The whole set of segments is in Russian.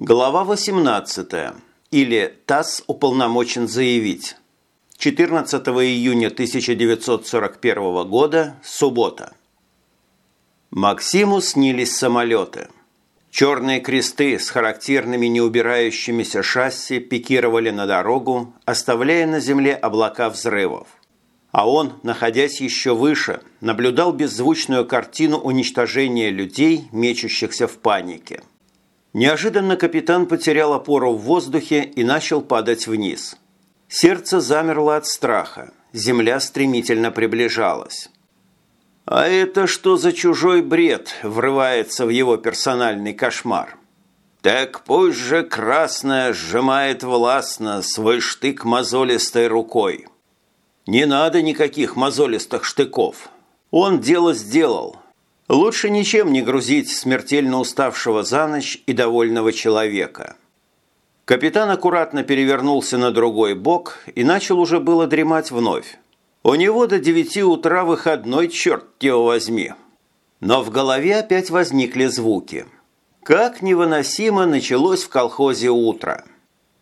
Глава 18. Или ТАСС уполномочен заявить. 14 июня 1941 года, суббота. Максиму снились самолеты. Черные кресты с характерными неубирающимися шасси пикировали на дорогу, оставляя на земле облака взрывов. А он, находясь еще выше, наблюдал беззвучную картину уничтожения людей, мечущихся в панике. Неожиданно капитан потерял опору в воздухе и начал падать вниз. Сердце замерло от страха, земля стремительно приближалась. А это что за чужой бред врывается в его персональный кошмар? Так пусть же красная сжимает властно свой штык мозолистой рукой. Не надо никаких мозолистых штыков. Он дело сделал, Лучше ничем не грузить смертельно уставшего за ночь и довольного человека. Капитан аккуратно перевернулся на другой бок и начал уже было дремать вновь. У него до девяти утра выходной, черт его возьми. Но в голове опять возникли звуки. Как невыносимо началось в колхозе утро.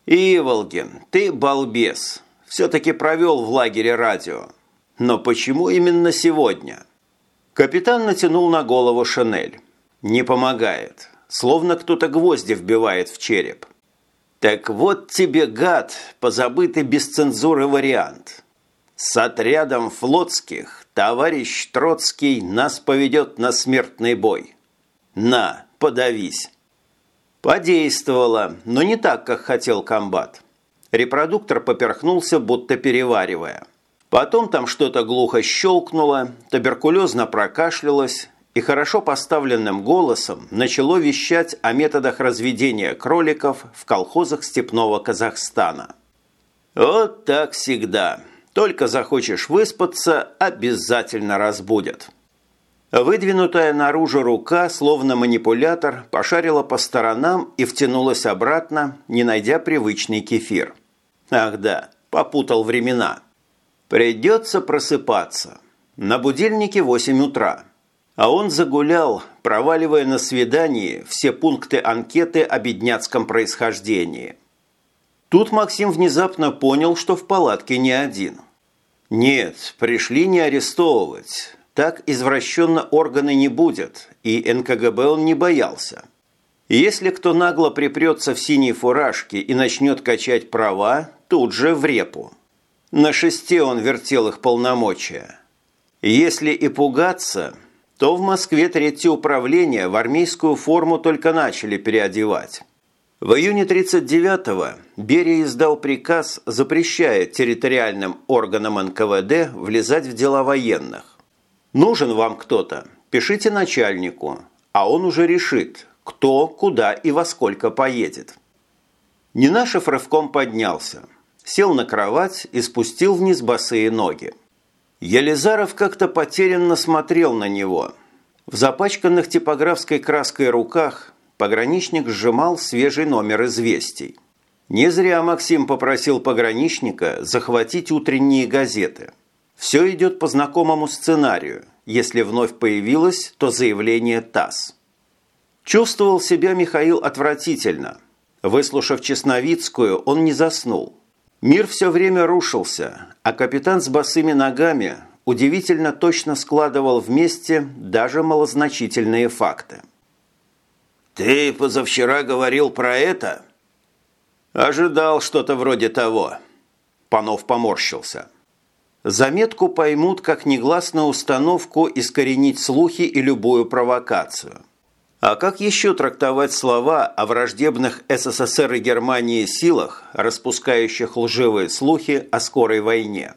Иволгин, ты балбес. Все-таки провел в лагере радио. Но почему именно сегодня? Капитан натянул на голову шинель. Не помогает. Словно кто-то гвозди вбивает в череп. Так вот тебе, гад, позабытый без цензуры вариант. С отрядом флотских товарищ Троцкий нас поведет на смертный бой. На, подавись. Подействовало, но не так, как хотел комбат. Репродуктор поперхнулся, будто переваривая. Потом там что-то глухо щелкнуло, туберкулезно прокашлялось и хорошо поставленным голосом начало вещать о методах разведения кроликов в колхозах степного Казахстана. Вот так всегда. Только захочешь выспаться, обязательно разбудят. Выдвинутая наружу рука, словно манипулятор, пошарила по сторонам и втянулась обратно, не найдя привычный кефир. Ах да, попутал времена. Придется просыпаться. На будильнике 8 утра. А он загулял, проваливая на свидании все пункты анкеты о бедняцком происхождении. Тут Максим внезапно понял, что в палатке не один. Нет, пришли не арестовывать. Так извращенно органы не будет, и НКГБ он не боялся. Если кто нагло припрется в синей фуражке и начнет качать права, тут же в репу. На шесте он вертел их полномочия. Если и пугаться, то в Москве третье управление в армейскую форму только начали переодевать. В июне 1939-го Берия издал приказ, запрещая территориальным органам НКВД влезать в дела военных. Нужен вам кто-то, пишите начальнику, а он уже решит, кто, куда и во сколько поедет. Нинашев рывком поднялся – сел на кровать и спустил вниз босые ноги. Елизаров как-то потерянно смотрел на него. В запачканных типографской краской руках пограничник сжимал свежий номер известий. Не зря Максим попросил пограничника захватить утренние газеты. Все идет по знакомому сценарию. Если вновь появилось, то заявление ТАСС. Чувствовал себя Михаил отвратительно. Выслушав Чесновицкую, он не заснул – Мир все время рушился, а капитан с босыми ногами удивительно точно складывал вместе даже малозначительные факты. «Ты позавчера говорил про это?» «Ожидал что-то вроде того». Панов поморщился. Заметку поймут как негласную установку искоренить слухи и любую провокацию – а как еще трактовать слова о враждебных СССР и Германии силах, распускающих лживые слухи о скорой войне?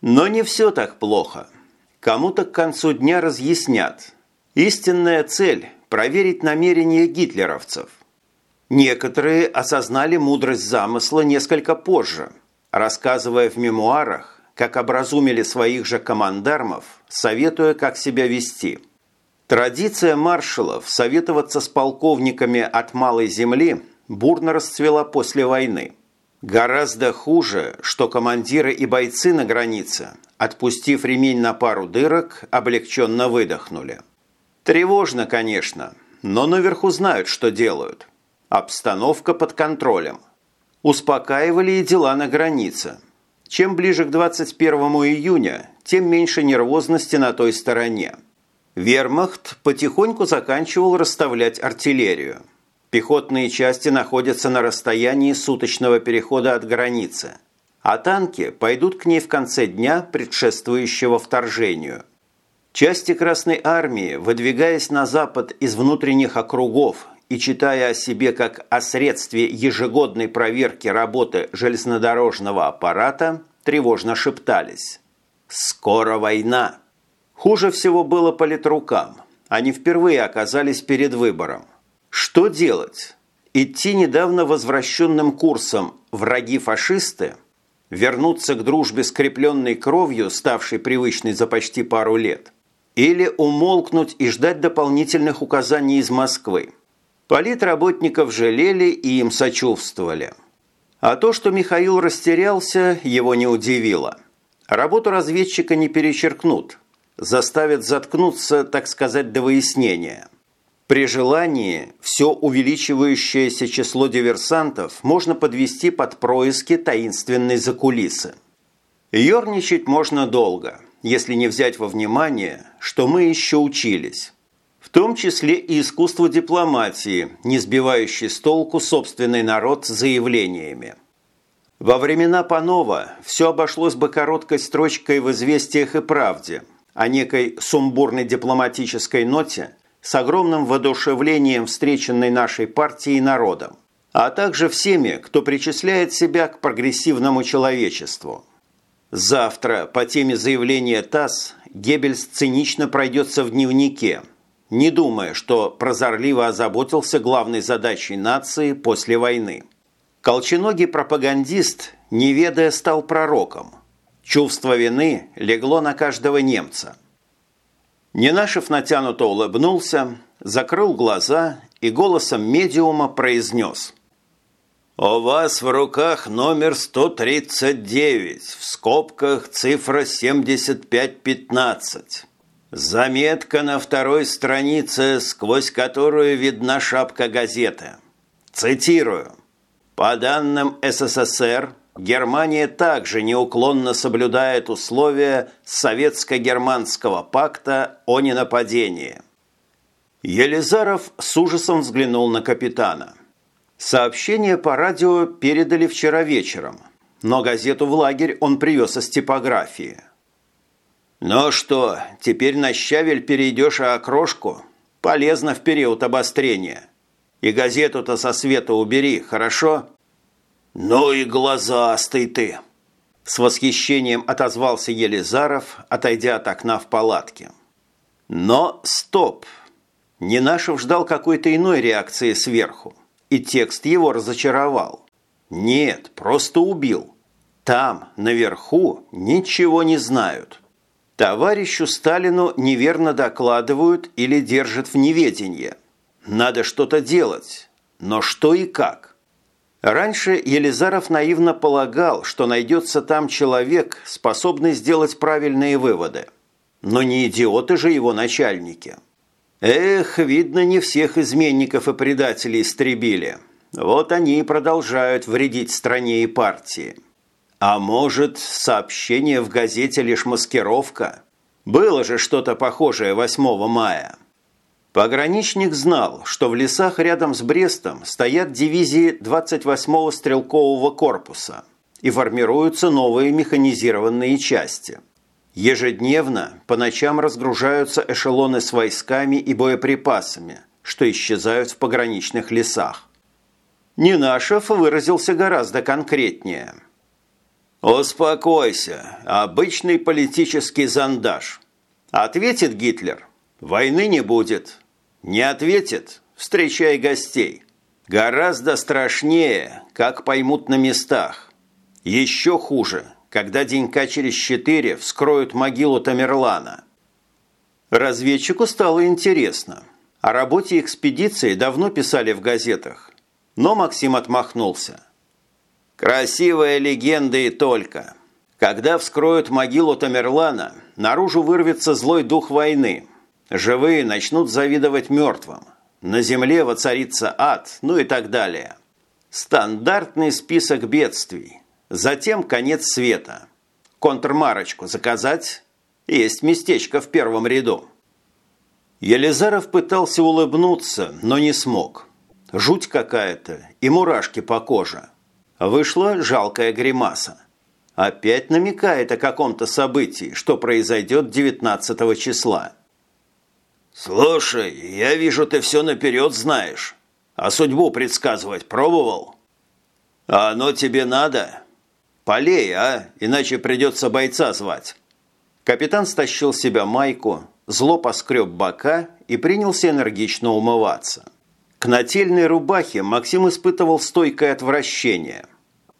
Но не все так плохо. Кому-то к концу дня разъяснят. Истинная цель – проверить намерения гитлеровцев. Некоторые осознали мудрость замысла несколько позже, рассказывая в мемуарах, как образумили своих же командармов, советуя, как себя вести – Традиция маршалов советоваться с полковниками от Малой Земли бурно расцвела после войны. Гораздо хуже, что командиры и бойцы на границе, отпустив ремень на пару дырок, облегченно выдохнули. Тревожно, конечно, но наверху знают, что делают. Обстановка под контролем. Успокаивали и дела на границе. Чем ближе к 21 июня, тем меньше нервозности на той стороне. Вермахт потихоньку заканчивал расставлять артиллерию. Пехотные части находятся на расстоянии суточного перехода от границы, а танки пойдут к ней в конце дня, предшествующего вторжению. Части Красной Армии, выдвигаясь на запад из внутренних округов и читая о себе как о средстве ежегодной проверки работы железнодорожного аппарата, тревожно шептались. «Скоро война!» Хуже всего было политрукам. Они впервые оказались перед выбором – что делать? Идти недавно возвращенным курсом «враги-фашисты», вернуться к дружбе, скрепленной кровью, ставшей привычной за почти пару лет, или умолкнуть и ждать дополнительных указаний из Москвы. Политработников жалели и им сочувствовали. А то, что Михаил растерялся, его не удивило. Работу разведчика не перечеркнут, заставят заткнуться, так сказать, до выяснения – при желании все увеличивающееся число диверсантов можно подвести под происки таинственной закулисы. Ёрничать можно долго, если не взять во внимание, что мы еще учились. В том числе и искусство дипломатии, не сбивающей с толку собственный народ заявлениями. Во времена Панова все обошлось бы короткой строчкой в «Известиях и правде», о некой сумбурной дипломатической ноте – с огромным воодушевлением встреченной нашей партией народом, а также всеми, кто причисляет себя к прогрессивному человечеству. Завтра по теме заявления ТАСС Геббельс цинично пройдется в дневнике, не думая, что прозорливо озаботился главной задачей нации после войны. Колченогий пропагандист, не ведая, стал пророком. Чувство вины легло на каждого немца – Ненашев натянуто улыбнулся, закрыл глаза и голосом медиума произнес. «У вас в руках номер 139, в скобках цифра 7515. Заметка на второй странице, сквозь которую видна шапка газеты. Цитирую. По данным СССР, Германия также неуклонно соблюдает условия Советско-германского пакта о ненападении. Елизаров с ужасом взглянул на капитана. Сообщение по радио передали вчера вечером, но газету в лагерь он привез из типографии. «Ну что, теперь на щавель перейдешь, а окрошку? Полезно в период обострения. И газету-то со света убери, хорошо?» «Ну и глазастый ты!» С восхищением отозвался Елизаров, отойдя от окна в палатке. Но стоп! Ненашев ждал какой-то иной реакции сверху, и текст его разочаровал. Нет, просто убил. Там, наверху, ничего не знают. Товарищу Сталину неверно докладывают или держат в неведении. Надо что-то делать. Но что и как? Раньше Елизаров наивно полагал, что найдется там человек, способный сделать правильные выводы. Но не идиоты же его начальники. Эх, видно, не всех изменников и предателей истребили. Вот они и продолжают вредить стране и партии. А может, сообщение в газете лишь маскировка? Было же что-то похожее 8 мая. Пограничник знал, что в лесах рядом с Брестом стоят дивизии 28-го стрелкового корпуса и формируются новые механизированные части. Ежедневно по ночам разгружаются эшелоны с войсками и боеприпасами, что исчезают в пограничных лесах. Нинашев выразился гораздо конкретнее. «Успокойся, обычный политический зондаж. Ответит Гитлер, войны не будет. Не ответит – встречай гостей. Гораздо страшнее, как поймут на местах. Еще хуже, когда денька через четыре вскроют могилу Тамерлана. Разведчику стало интересно. О работе экспедиции давно писали в газетах. Но Максим отмахнулся. Красивая легенда и только. Когда вскроют могилу Тамерлана, наружу вырвется злой дух войны – Живые начнут завидовать мертвым. на земле воцарится ад, ну и так далее. Стандартный список бедствий. Затем конец света. Контрмарочку заказать? Есть местечко в первом ряду. Елизаров пытался улыбнуться, но не смог. Жуть какая-то и мурашки по коже. Вышла жалкая гримаса. Опять намекает о каком-то событии, что произойдет 19 числа. «Слушай, я вижу, ты все наперед знаешь. А судьбу предсказывать пробовал?» «А оно тебе надо? Полей, а? Иначе придется бойца звать». Капитан стащил с себя майку, зло поскреб бока и принялся энергично умываться. К нательной рубахе Максим испытывал стойкое отвращение.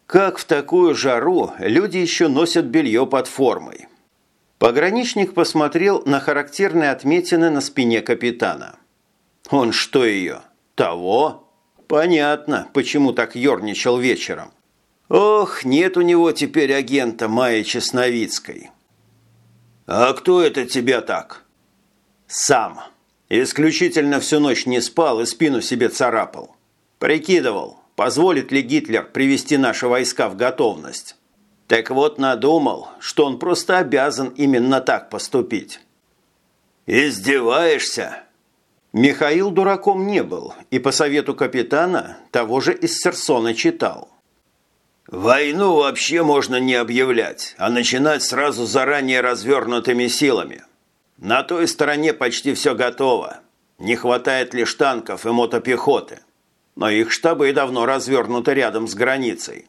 Как в такую жару люди еще носят белье под формой? Пограничник посмотрел на характерные отметины на спине капитана. Он что ее? Того? Понятно, почему так ерничал вечером. Ох, нет у него теперь агента Майи Чесновицкой. А кто это тебя так? Сам. Исключительно всю ночь не спал и спину себе царапал. Прикидывал, позволит ли Гитлер привести наши войска в готовность. Так вот надумал, что он просто обязан именно так поступить. «Издеваешься?» Михаил дураком не был и по совету капитана того же из Серсона читал. «Войну вообще можно не объявлять, а начинать сразу заранее развернутыми силами. На той стороне почти все готово. Не хватает лишь танков и мотопехоты. Но их штабы давно развернуты рядом с границей.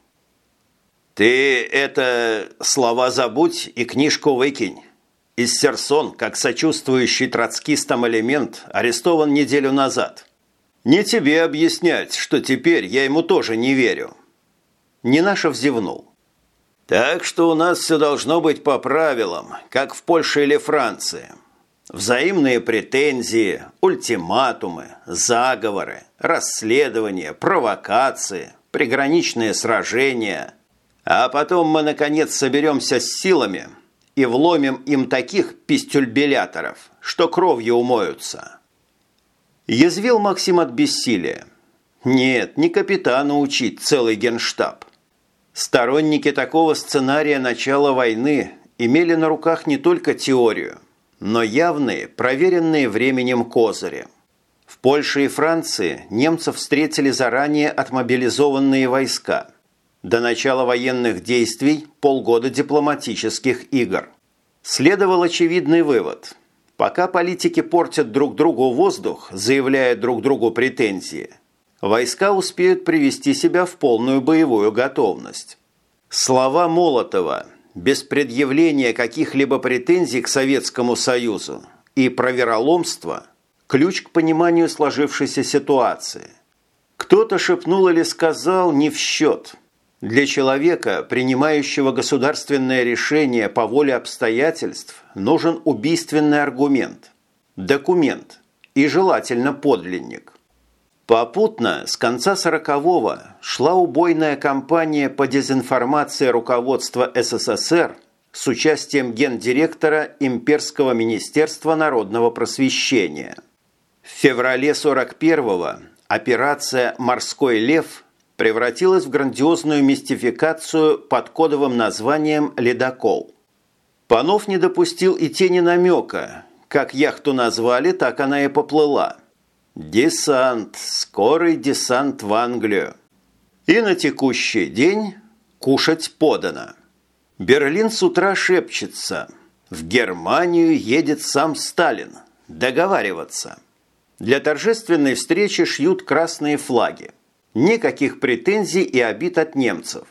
«Ты это слова забудь и книжку выкинь». Иссерсон, как сочувствующий троцкистам элемент, арестован неделю назад. Не тебе объяснять, что теперь я ему тоже не верю. Нинашев зевнул. Так что у нас все должно быть по правилам, как в Польше или Франции. Взаимные претензии, ультиматумы, заговоры, расследования, провокации, приграничные сражения – а потом мы, наконец, соберемся с силами и вломим им таких пистюльбеляторов, что кровью умоются. Язвил Максим от бессилия. Нет, не капитану учить целый генштаб. Сторонники такого сценария начала войны имели на руках не только теорию, но явные, проверенные временем козыри. В Польше и Франции немцев встретили заранее отмобилизованные войска – до начала военных действий полгода дипломатических игр. Следовал очевидный вывод. Пока политики портят друг другу воздух, заявляя друг другу претензии, войска успеют привести себя в полную боевую готовность. Слова Молотова без предъявления каких-либо претензий к Советскому Союзу и про вероломство – ключ к пониманию сложившейся ситуации. Кто-то шепнул или сказал не в счет – для человека, принимающего государственное решение по воле обстоятельств, нужен убийственный аргумент, документ и желательно подлинник. Попутно с конца 40-го шла убойная кампания по дезинформации руководства СССР с участием гендиректора Имперского министерства народного просвещения. В феврале 41-го операция «Морской лев» превратилась в грандиозную мистификацию под кодовым названием «Ледокол». Панов не допустил и тени намека. Как яхту назвали, так она и поплыла. Десант, скорый десант в Англию. И на текущий день кушать подано. Берлин с утра шепчется. В Германию едет сам Сталин. Договариваться. Для торжественной встречи шьют красные флаги. Никаких претензий и обид от немцев.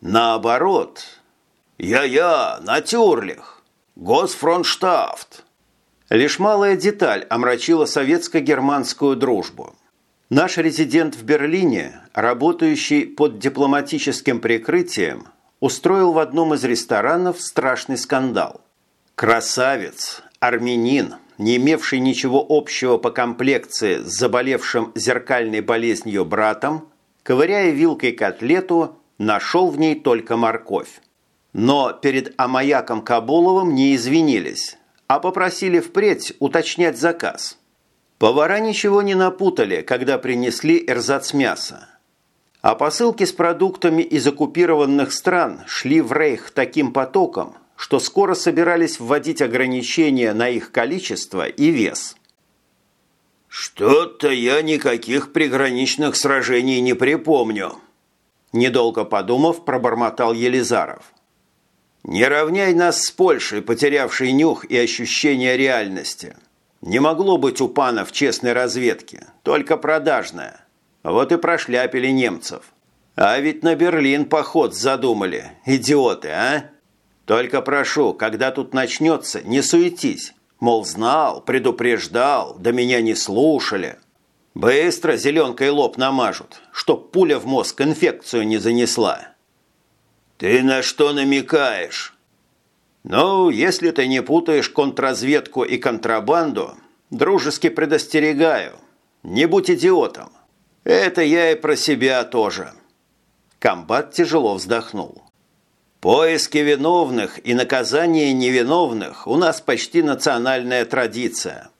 Наоборот. «Я-я, натюрлих! Госфронштафт!» Лишь малая деталь омрачила советско-германскую дружбу. Наш резидент в Берлине, работающий под дипломатическим прикрытием, устроил в одном из ресторанов страшный скандал. Красавец, армянин, не имевший ничего общего по комплекции с заболевшим зеркальной болезнью братом, ковыряя вилкой котлету, нашел в ней только морковь. Но перед Амаяком Кабуловым не извинились, а попросили впредь уточнять заказ. Повара ничего не напутали, когда принесли эрзац мяса. А посылки с продуктами из оккупированных стран шли в Рейх таким потоком, что скоро собирались вводить ограничения на их количество и вес. «Что-то я никаких приграничных сражений не припомню», недолго подумав, пробормотал Елизаров. «Не равняй нас с Польшей, потерявшей нюх и ощущение реальности. Не могло быть у панов честной разведки, только продажная. Вот и прошляпили немцев. А ведь на Берлин поход задумали, идиоты, а?» Только прошу, когда тут начнется, не суетись. Мол, знал, предупреждал, да меня не слушали. Быстро зеленкой лоб намажут, чтоб пуля в мозг инфекцию не занесла. Ты на что намекаешь? Ну, если ты не путаешь контрразведку и контрабанду, дружески предостерегаю. Не будь идиотом. Это я и про себя тоже. Комбат тяжело вздохнул. Поиски виновных и наказание невиновных у нас почти национальная традиция.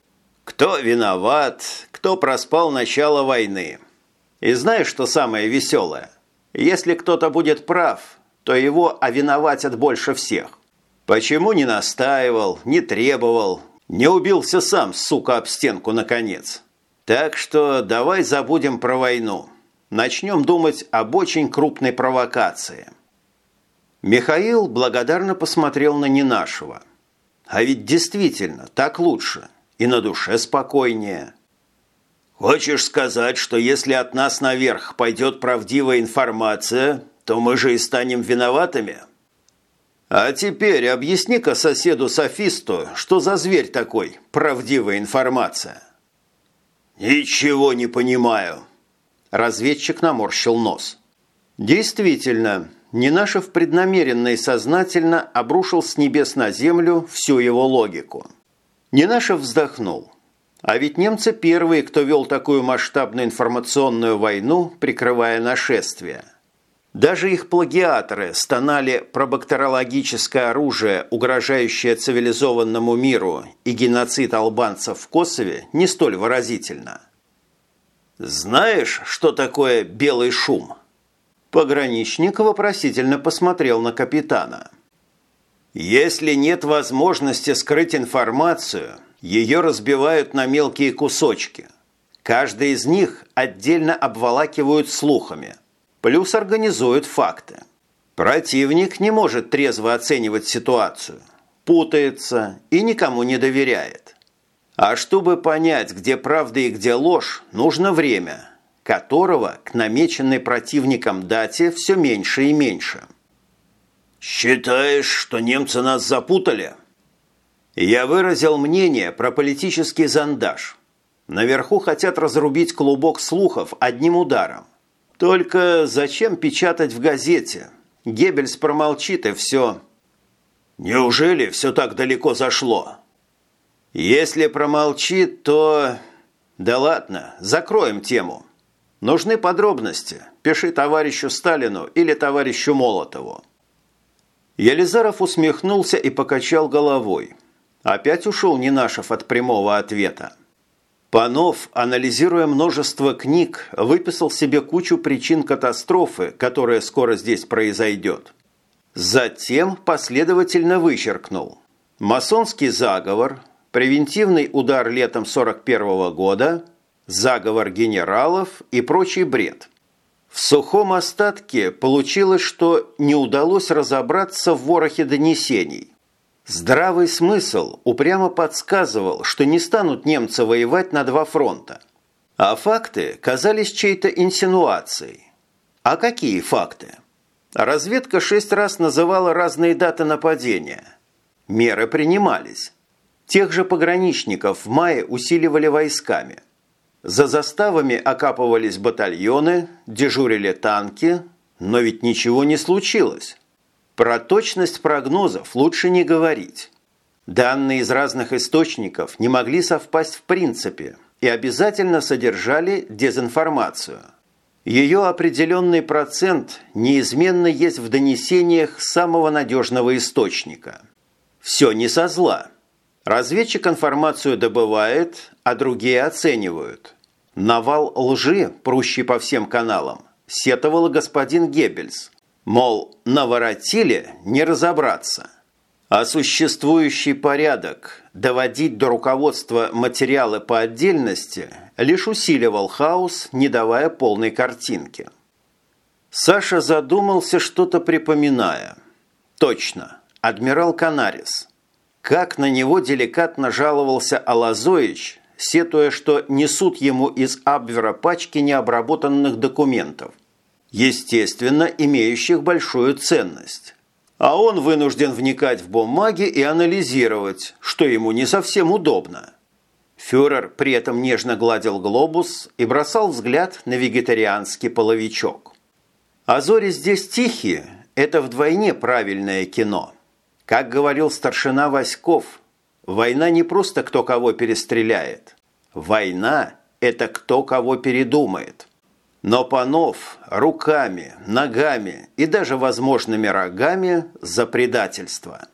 Кто виноват, кто проспал начало войны. И знаешь, что самое веселое? Если кто-то будет прав, то его овиноватят больше всех. Почему не настаивал, не требовал, не убился сам, сука, об стенку наконец? Так что давай забудем про войну. Начнем думать об очень крупной провокации – Михаил благодарно посмотрел на Ненашева. А ведь действительно, так лучше. И на душе спокойнее. Хочешь сказать, что если от нас наверх пойдет правдивая информация, то мы же и станем виноватыми? А теперь объясни-ка соседу-софисту, что за зверь такой, правдивая информация. Ничего не понимаю. Разведчик наморщил нос. Действительно, Ненашев преднамеренно и сознательно обрушил с небес на землю всю его логику. Ненашев вздохнул. А ведь немцы первые, кто вел такую масштабную информационную войну, прикрывая нашествие. Даже их плагиаторы стонали про бактериологическое оружие, угрожающее цивилизованному миру, и геноцид албанцев в Косове не столь выразительно. «Знаешь, что такое белый шум?» Пограничник вопросительно посмотрел на капитана. «Если нет возможности скрыть информацию, ее разбивают на мелкие кусочки. Каждый из них отдельно обволакивают слухами, плюс организуют факты. Противник не может трезво оценивать ситуацию, путается и никому не доверяет. А чтобы понять, где правда и где ложь, нужно время – которого к намеченной противником дате все меньше и меньше. «Считаешь, что немцы нас запутали?» Я выразил мнение про политический зондаж. Наверху хотят разрубить клубок слухов одним ударом. Только зачем печатать в газете? Геббельс промолчит и все. Неужели все так далеко зашло? Если промолчит, то... Да ладно, закроем тему. Нужны подробности. Пиши товарищу Сталину или товарищу Молотову. Елизаров усмехнулся и покачал головой. Опять ушел Нинашев от прямого ответа. Панов, анализируя множество книг, выписал себе кучу причин катастрофы, которая скоро здесь произойдет. Затем последовательно вычеркнул. Масонский заговор, превентивный удар летом 41 -го года – заговор генералов и прочий бред. В сухом остатке получилось, что не удалось разобраться в ворохе донесений. Здравый смысл упрямо подсказывал, что не станут немцы воевать на два фронта. А факты казались чьей-то инсинуацией. А какие факты? Разведка шесть раз называла разные даты нападения. Меры принимались. Тех же пограничников в мае усиливали войсками – за заставами окапывались батальоны, дежурили танки, но ведь ничего не случилось. Про точность прогнозов лучше не говорить. Данные из разных источников не могли совпасть в принципе и обязательно содержали дезинформацию. Ее определенный процент неизменно есть в донесениях самого надежного источника. Все не со зла. Разведчик информацию добывает, а другие оценивают. Навал лжи, прущий по всем каналам, сетовал господин Геббельс. Мол, наворотили, не разобраться. А существующий порядок доводить до руководства материалы по отдельности лишь усиливал хаос, не давая полной картинки. Саша задумался, что-то припоминая. Точно, адмирал Канарис. Как на него деликатно жаловался Алазоич, сетуя, что несут ему из Абвера пачки необработанных документов, естественно, имеющих большую ценность а он вынужден вникать в бумаги и анализировать, что ему не совсем удобно. Фюрер при этом нежно гладил глобус и бросал взгляд на вегетарианский половичок. А зори здесь тихие – это вдвойне правильное кино. Как говорил старшина Васьков, война не просто кто кого перестреляет. Война – это кто кого передумает – но Панов руками, ногами и даже возможными рогами за предательство.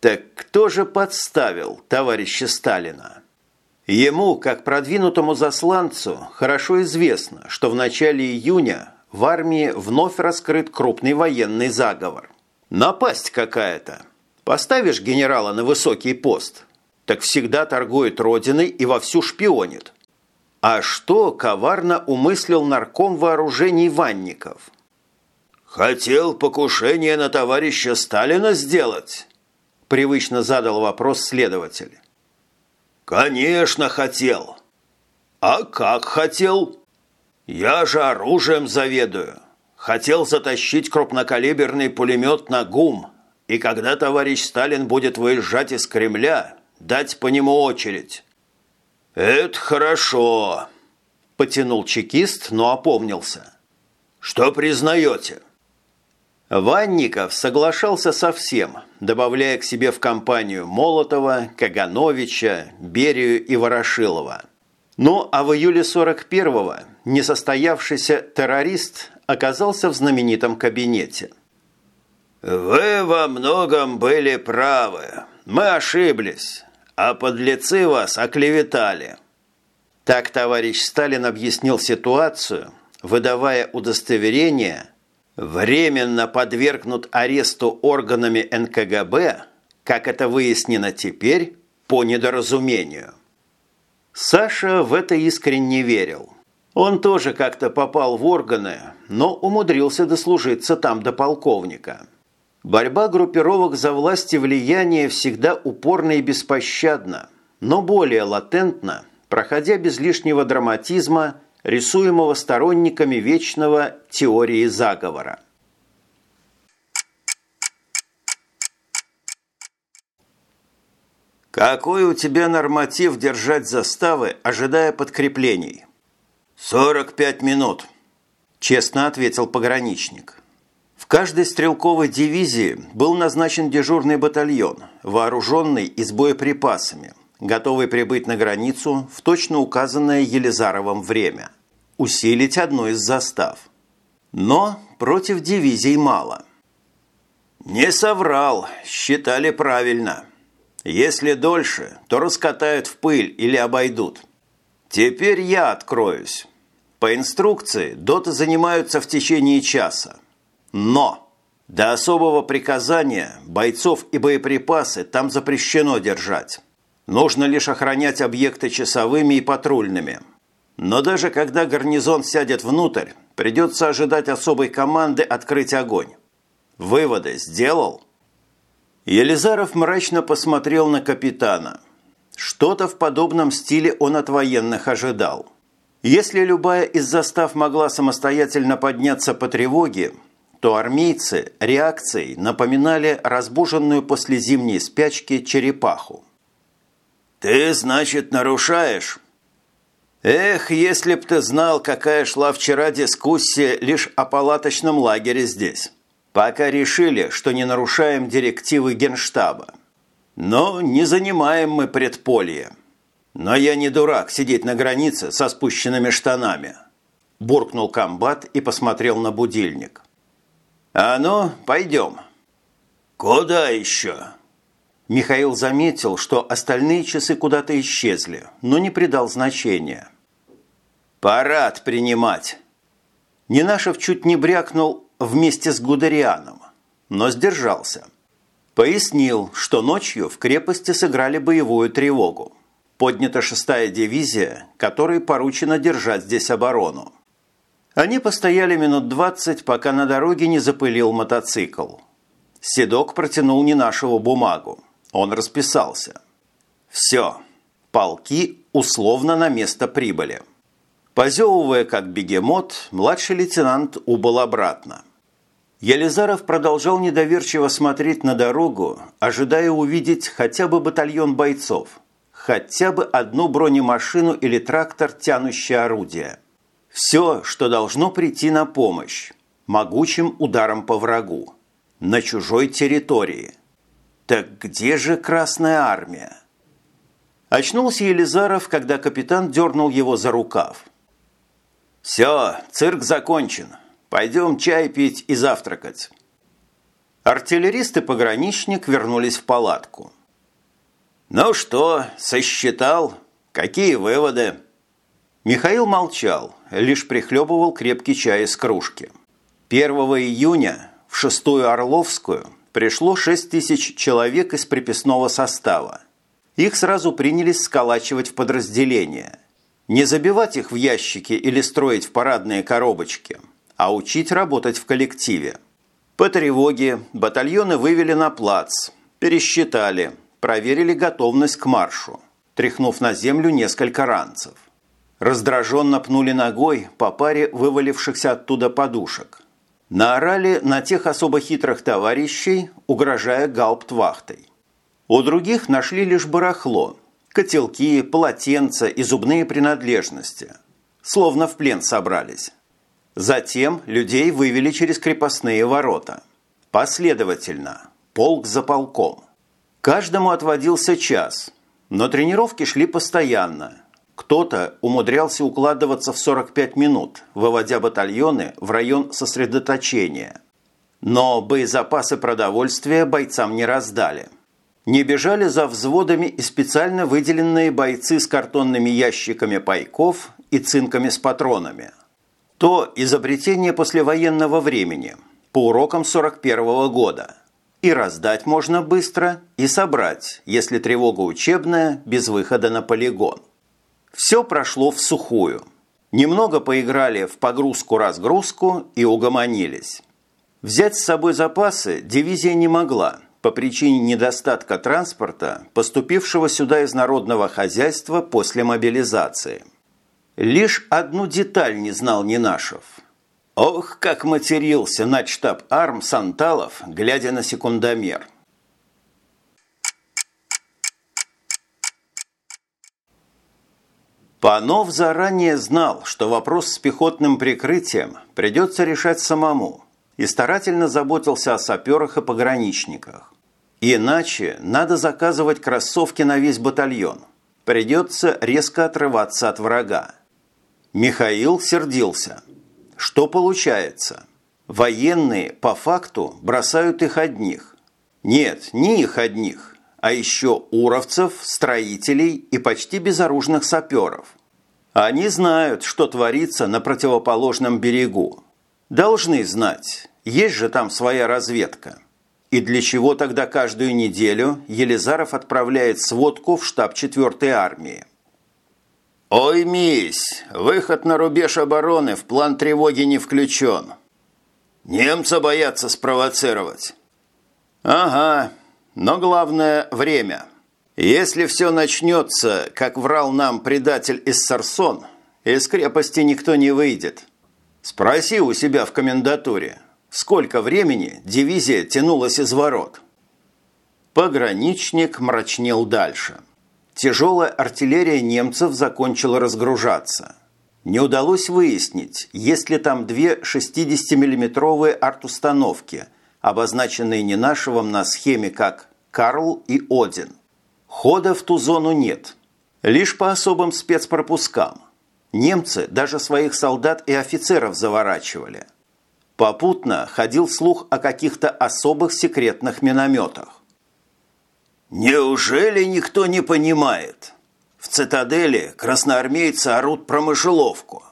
Так кто же подставил товарища Сталина? Ему, как продвинутому засланцу, хорошо известно, что в начале июня в армии вновь раскрыт крупный военный заговор. Напасть какая-то. Поставишь генерала на высокий пост, так всегда торгует родиной и вовсю шпионит. А что коварно умыслил нарком вооружений Ванников? «Хотел покушение на товарища Сталина сделать?» Привычно задал вопрос следователь. «Конечно, хотел. А как хотел? Я же оружием заведую. Хотел затащить крупнокалиберный пулемет на ГУМ, и когда товарищ Сталин будет выезжать из Кремля, дать по нему очередь». «Это хорошо», – потянул чекист, но опомнился. «Что признаете?» Ванников соглашался со всем, добавляя к себе в компанию Молотова, Кагановича, Берию и Ворошилова. Ну, а в июле 41-го несостоявшийся террорист оказался в знаменитом кабинете. «Вы во многом были правы. Мы ошиблись а подлецы вас оклеветали». Так товарищ Сталин объяснил ситуацию, выдавая удостоверение, временно подвергнут аресту органами НКГБ, как это выяснено теперь, по недоразумению. Саша в это искренне верил. Он тоже как-то попал в органы, но умудрился дослужиться там до полковника. Борьба группировок за власть и влияние всегда упорна и беспощадна, но более латентна, проходя без лишнего драматизма, рисуемого сторонниками вечного теории заговора. «Какой у тебя норматив держать заставы, ожидая подкреплений?» «45 минут», – честно ответил пограничник каждой стрелковой дивизии был назначен дежурный батальон, вооруженный и с боеприпасами, готовый прибыть на границу в точно указанное Елизаровым время, усилить одну из застав. Но против дивизий мало. Не соврал, считали правильно. Если дольше, то раскатают в пыль или обойдут. Теперь я откроюсь. По инструкции доты занимаются в течение часа. Но до особого приказания бойцов и боеприпасы там запрещено держать. Нужно лишь охранять объекты часовыми и патрульными. Но даже когда гарнизон сядет внутрь, придется ожидать особой команды открыть огонь. Выводы сделал? Елизаров мрачно посмотрел на капитана. Что-то в подобном стиле он от военных ожидал. Если любая из застав могла самостоятельно подняться по тревоге, то армейцы реакцией напоминали разбуженную после зимней спячки черепаху. «Ты, значит, нарушаешь?» «Эх, если б ты знал, какая шла вчера дискуссия лишь о палаточном лагере здесь. Пока решили, что не нарушаем директивы Генштаба. Но не занимаем мы предполье. Но я не дурак сидеть на границе со спущенными штанами». Буркнул комбат и посмотрел на будильник. «А ну, пойдем». «Куда еще?» Михаил заметил, что остальные часы куда-то исчезли, но не придал значения. «Парад принимать!» Нинашев чуть не брякнул вместе с Гудерианом, но сдержался. Пояснил, что ночью в крепости сыграли боевую тревогу. Поднята шестая дивизия, которой поручено держать здесь оборону. Они постояли минут двадцать, пока на дороге не запылил мотоцикл. Седок протянул не нашего бумагу. Он расписался. Все. Полки условно на место прибыли. Позевывая как бегемот, младший лейтенант убыл обратно. Елизаров продолжал недоверчиво смотреть на дорогу, ожидая увидеть хотя бы батальон бойцов, хотя бы одну бронемашину или трактор, тянущий орудие. Все, что должно прийти на помощь, могучим ударом по врагу, на чужой территории. Так где же Красная Армия? Очнулся Елизаров, когда капитан дернул его за рукав. «Все, цирк закончен. Пойдем чай пить и завтракать». Артиллерист и пограничник вернулись в палатку. «Ну что, сосчитал? Какие выводы?» Михаил молчал, лишь прихлебывал крепкий чай из кружки. 1 июня в шестую Орловскую пришло 6 тысяч человек из приписного состава. Их сразу принялись сколачивать в подразделения – не забивать их в ящики или строить в парадные коробочки, а учить работать в коллективе. По тревоге батальоны вывели на плац, пересчитали, проверили готовность к маршу, тряхнув на землю несколько ранцев. Раздраженно пнули ногой по паре вывалившихся оттуда подушек. Наорали на тех особо хитрых товарищей, угрожая гауптвахтой. У других нашли лишь барахло – котелки, полотенца и зубные принадлежности. Словно в плен собрались. Затем людей вывели через крепостные ворота. Последовательно, полк за полком. Каждому отводился час, но тренировки шли постоянно. Кто-то умудрялся укладываться в 45 минут, выводя батальоны в район сосредоточения. Но боезапасы продовольствия бойцам не раздали – не бежали за взводами и специально выделенные бойцы с картонными ящиками пайков и цинками с патронами. То изобретение послевоенного времени, по урокам 41 -го года. И раздать можно быстро, и собрать, если тревога учебная, без выхода на полигон. Все прошло в сухую. Немного поиграли в погрузку-разгрузку и угомонились. Взять с собой запасы дивизия не могла – по причине недостатка транспорта, поступившего сюда из народного хозяйства после мобилизации. Лишь одну деталь не знал Нинашев. Ох, как матерился начштаб арм Санталов, глядя на секундомер. Панов заранее знал, что вопрос с пехотным прикрытием придется решать самому – и старательно заботился о саперах и пограничниках. Иначе надо заказывать кроссовки на весь батальон. Придется резко отрываться от врага. Михаил сердился. Что получается? Военные по факту бросают их одних. Нет, не их одних, а еще уровцев, строителей и почти безоружных саперов. Они знают, что творится на противоположном берегу. Должны знать, есть же там своя разведка. И для чего тогда каждую неделю Елизаров отправляет сводку в штаб 4-й армии? «Ой, мись, выход на рубеж обороны в план тревоги не включен. Немца боятся спровоцировать». «Ага, но главное – время. Если все начнется, как врал нам предатель из Сарсон, из крепости никто не выйдет. Спроси у себя в комендатуре, Сколько времени дивизия тянулась из ворот? Пограничник мрачнел дальше. Тяжелая артиллерия немцев закончила разгружаться. Не удалось выяснить, есть ли там две 60-миллиметровые арт-установки, обозначенные Ненашевым на схеме как «Карл» и «Один». Хода в ту зону нет. Лишь по особым спецпропускам. Немцы даже своих солдат и офицеров заворачивали – Попутно ходил слух о каких-то особых секретных минометах. Неужели никто не понимает? В цитадели красноармейцы орут про мышеловку.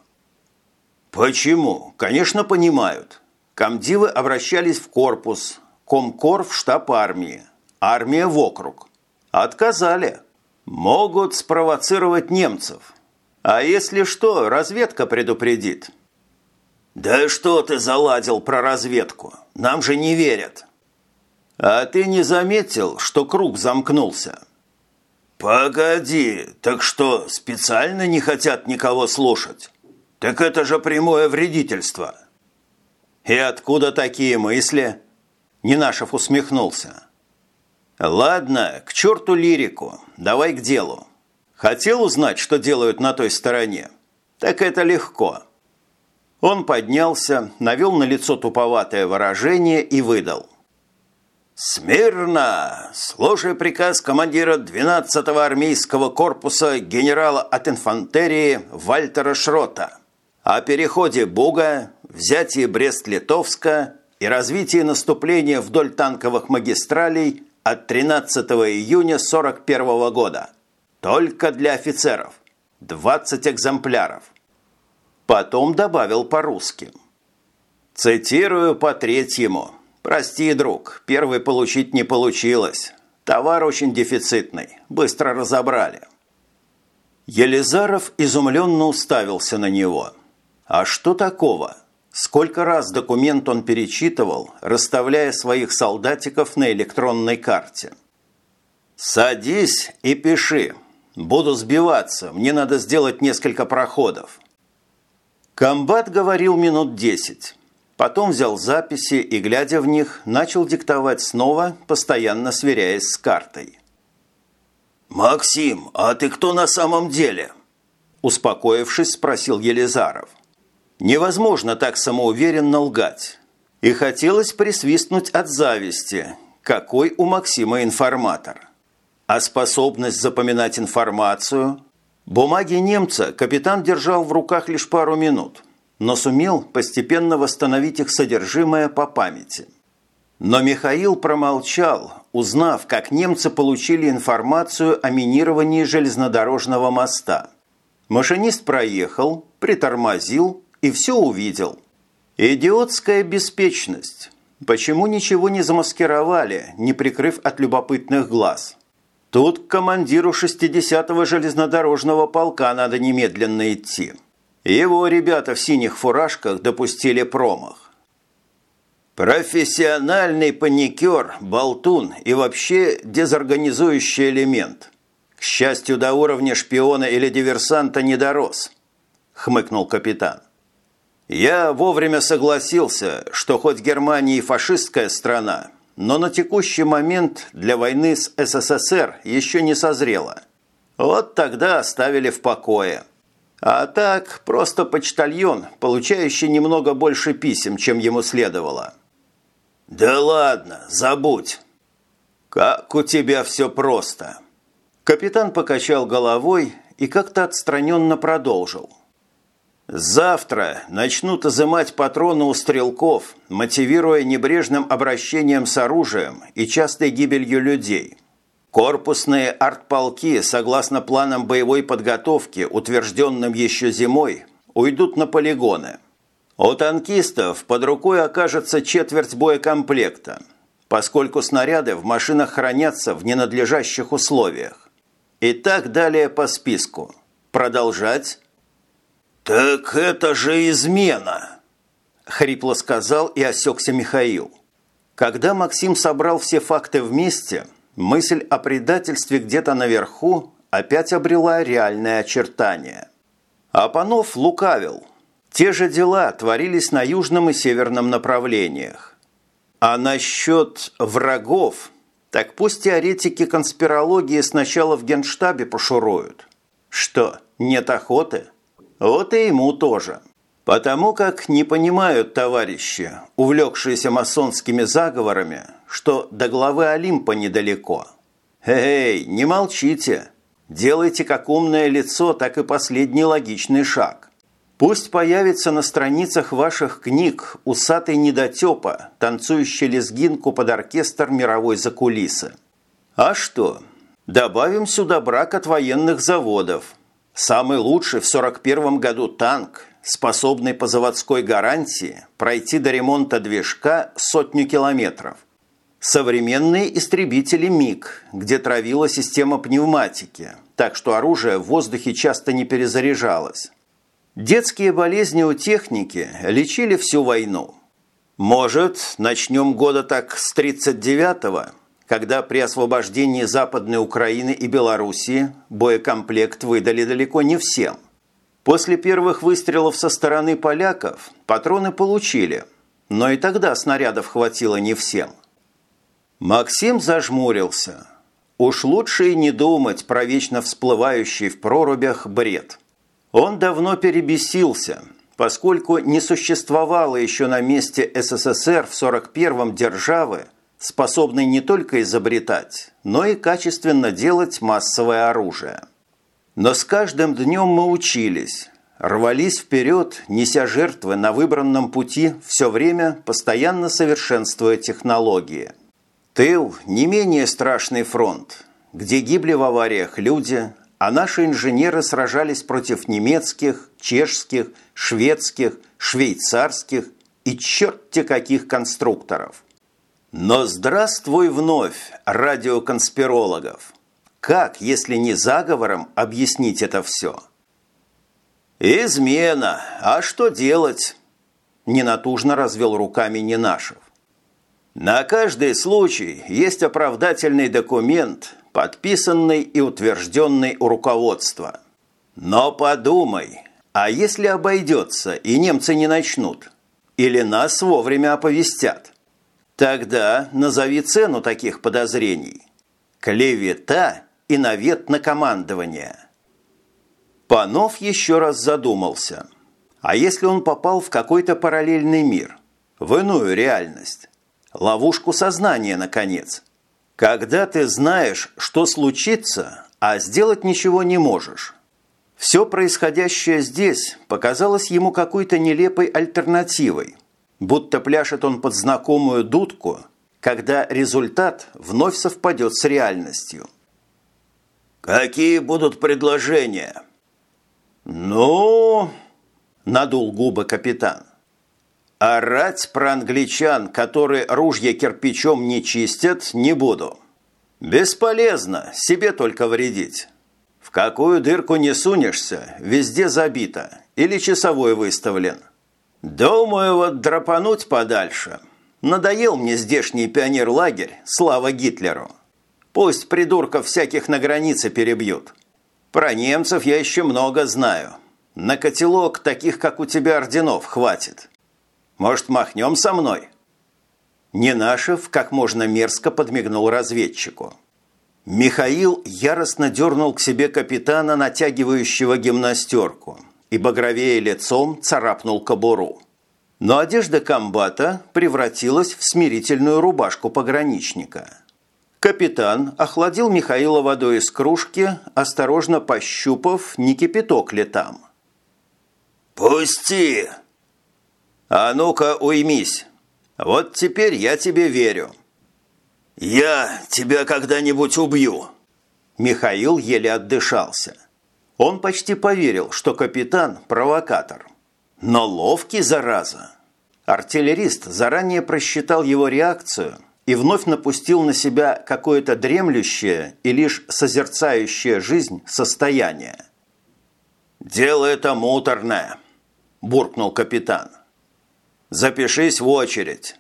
Почему? Конечно, понимают. Комдивы обращались в корпус, комкор в штаб армии, армия в округ. Отказали. Могут спровоцировать немцев. А если что, разведка предупредит. Да что ты заладил про разведку? Нам же не верят. А ты не заметил, что круг замкнулся? Погоди, так что, специально не хотят никого слушать? Так это же прямое вредительство. И откуда такие мысли? Нинашев усмехнулся. Ладно, к черту лирику, давай к делу. Хотел узнать, что делают на той стороне? Так это легко. Он поднялся, навел на лицо туповатое выражение и выдал. «Смирно! Слушай приказ командира 12-го армейского корпуса генерала от инфантерии Вальтера Шрота о переходе Буга, взятии Брест-Литовска и развитии наступления вдоль танковых магистралей от 13 июня 41 года. Только для офицеров. 20 экземпляров. Потом добавил по-русски. Цитирую по третьему. «Прости, друг, первый получить не получилось. Товар очень дефицитный. Быстро разобрали». Елизаров изумленно уставился на него. «А что такого?» Сколько раз документ он перечитывал, расставляя своих солдатиков на электронной карте. «Садись и пиши. Буду сбиваться, мне надо сделать несколько проходов». Комбат говорил минут десять. Потом взял записи и, глядя в них, начал диктовать снова, постоянно сверяясь с картой. «Максим, а ты кто на самом деле?» Успокоившись, спросил Елизаров. Невозможно так самоуверенно лгать. И хотелось присвистнуть от зависти, какой у Максима информатор. А способность запоминать информацию? Бумаги немца капитан держал в руках лишь пару минут, но сумел постепенно восстановить их содержимое по памяти. Но Михаил промолчал, узнав, как немцы получили информацию о минировании железнодорожного моста. Машинист проехал, притормозил и все увидел. Идиотская беспечность. Почему ничего не замаскировали, не прикрыв от любопытных глаз? Тут к командиру 60-го железнодорожного полка надо немедленно идти. Его ребята в синих фуражках допустили промах. Профессиональный паникер, болтун и вообще дезорганизующий элемент. К счастью, до уровня шпиона или диверсанта не дорос, хмыкнул капитан. Я вовремя согласился, что хоть Германия и фашистская страна, но на текущий момент для войны с СССР еще не созрела. Вот тогда оставили в покое. А так, просто почтальон, получающий немного больше писем, чем ему следовало. «Да ладно, забудь!» «Как у тебя все просто!» Капитан покачал головой и как-то отстраненно продолжил – Завтра начнут изымать патроны у стрелков, мотивируя небрежным обращением с оружием и частой гибелью людей. Корпусные артполки, согласно планам боевой подготовки, утвержденным еще зимой, уйдут на полигоны. У танкистов под рукой окажется четверть боекомплекта, поскольку снаряды в машинах хранятся в ненадлежащих условиях. И так далее по списку. Продолжать? «Так это же измена!» – хрипло сказал и осекся Михаил. Когда Максим собрал все факты вместе, мысль о предательстве где-то наверху опять обрела реальное очертание. А Панов лукавил. Те же дела творились на южном и северном направлениях. А насчет врагов, так пусть теоретики конспирологии сначала в генштабе пошуруют. Что, нет охоты?» Вот и ему тоже. Потому как не понимают товарищи, увлекшиеся масонскими заговорами, что до главы Олимпа недалеко. Эй, не молчите. Делайте как умное лицо, так и последний логичный шаг. Пусть появится на страницах ваших книг усатый недотепа, танцующий лезгинку под оркестр мировой закулисы. А что? Добавим сюда брак от военных заводов. Самый лучший в 41 году танк, способный по заводской гарантии пройти до ремонта движка сотню километров. Современные истребители МиГ, где травила система пневматики, так что оружие в воздухе часто не перезаряжалось. Детские болезни у техники лечили всю войну. Может, начнем года так с 39-го, когда при освобождении Западной Украины и Белоруссии боекомплект выдали далеко не всем. После первых выстрелов со стороны поляков патроны получили, но и тогда снарядов хватило не всем. Максим зажмурился. Уж лучше и не думать про вечно всплывающий в прорубях бред. Он давно перебесился, поскольку не существовало еще на месте СССР в 41-м державы, способной не только изобретать, но и качественно делать массовое оружие. Но с каждым днем мы учились, рвались вперед, неся жертвы на выбранном пути все время, постоянно совершенствуя технологии. Тыл – не менее страшный фронт, где гибли в авариях люди, а наши инженеры сражались против немецких, чешских, шведских, швейцарских и черт-те каких конструкторов. Но здравствуй вновь, радиоконспирологов! Как, если не заговором, объяснить это все? «Измена! А что делать?» Ненатужно развел руками Ненашев. «На каждый случай есть оправдательный документ, подписанный и утвержденный у руководства. Но подумай, а если обойдется и немцы не начнут? Или нас вовремя оповестят?» Тогда назови цену таких подозрений. Клевета и навет на командование. Панов еще раз задумался. А если он попал в какой-то параллельный мир, в иную реальность? Ловушку сознания, наконец. Когда ты знаешь, что случится, а сделать ничего не можешь. Все происходящее здесь показалось ему какой-то нелепой альтернативой – будто пляшет он под знакомую дудку, когда результат вновь совпадет с реальностью. «Какие будут предложения?» «Ну...» – надул губы капитан. «Орать про англичан, которые ружья кирпичом не чистят, не буду. Бесполезно, себе только вредить. В какую дырку не сунешься, везде забито или часовой выставлен». «Думаю, вот драпануть подальше. Надоел мне здешний пионер-лагерь, слава Гитлеру. Пусть придурков всяких на границе перебьют. Про немцев я еще много знаю. На котелок таких, как у тебя, орденов хватит. Может, махнем со мной?» Ненашев как можно мерзко подмигнул разведчику. Михаил яростно дернул к себе капитана, натягивающего гимнастерку – и багровее лицом царапнул кобуру. Но одежда комбата превратилась в смирительную рубашку пограничника. Капитан охладил Михаила водой из кружки, осторожно пощупав, не кипяток ли там. «Пусти!» «А ну-ка уймись! Вот теперь я тебе верю!» «Я тебя когда-нибудь убью!» Михаил еле отдышался. Он почти поверил, что капитан – провокатор. Но ловкий, зараза. Артиллерист заранее просчитал его реакцию и вновь напустил на себя какое-то дремлющее и лишь созерцающее жизнь состояние. «Дело это муторное», – буркнул капитан. «Запишись в очередь.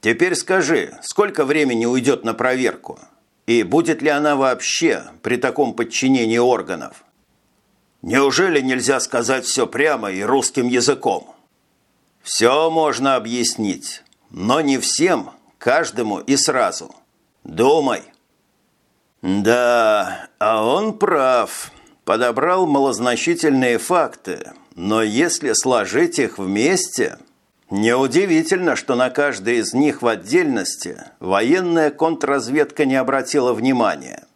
Теперь скажи, сколько времени уйдет на проверку? И будет ли она вообще при таком подчинении органов?» Неужели нельзя сказать все прямо и русским языком? Все можно объяснить, но не всем, каждому и сразу. Думай. Да, а он прав. Подобрал малозначительные факты, но если сложить их вместе, неудивительно, что на каждый из них в отдельности военная контрразведка не обратила внимания.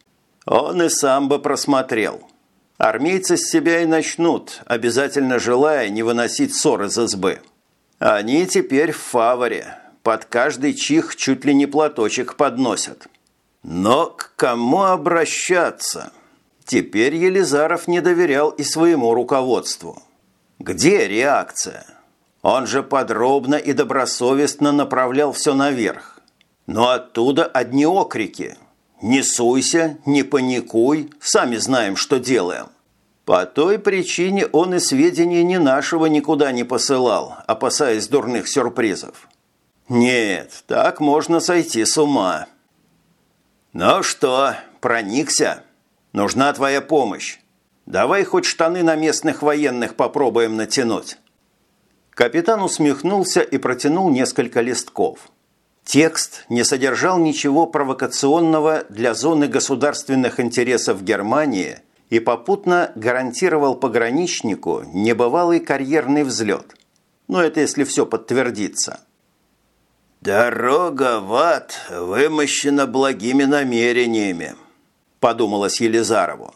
Он и сам бы просмотрел – Армейцы с себя и начнут, обязательно желая не выносить ссор из избы. Они теперь в фаворе, под каждый чих чуть ли не платочек подносят. Но к кому обращаться? Теперь Елизаров не доверял и своему руководству. Где реакция? Он же подробно и добросовестно направлял все наверх. Но оттуда одни окрики. «Не суйся, не паникуй, сами знаем, что делаем». По той причине он и сведения не нашего никуда не посылал, опасаясь дурных сюрпризов. Нет, так можно сойти с ума. Ну что, проникся? Нужна твоя помощь. Давай хоть штаны на местных военных попробуем натянуть. Капитан усмехнулся и протянул несколько листков. Текст не содержал ничего провокационного для зоны государственных интересов Германии и попутно гарантировал пограничнику небывалый карьерный взлет. Но это если все подтвердится. «Дорога в ад вымощена благими намерениями», – подумалось Елизарову.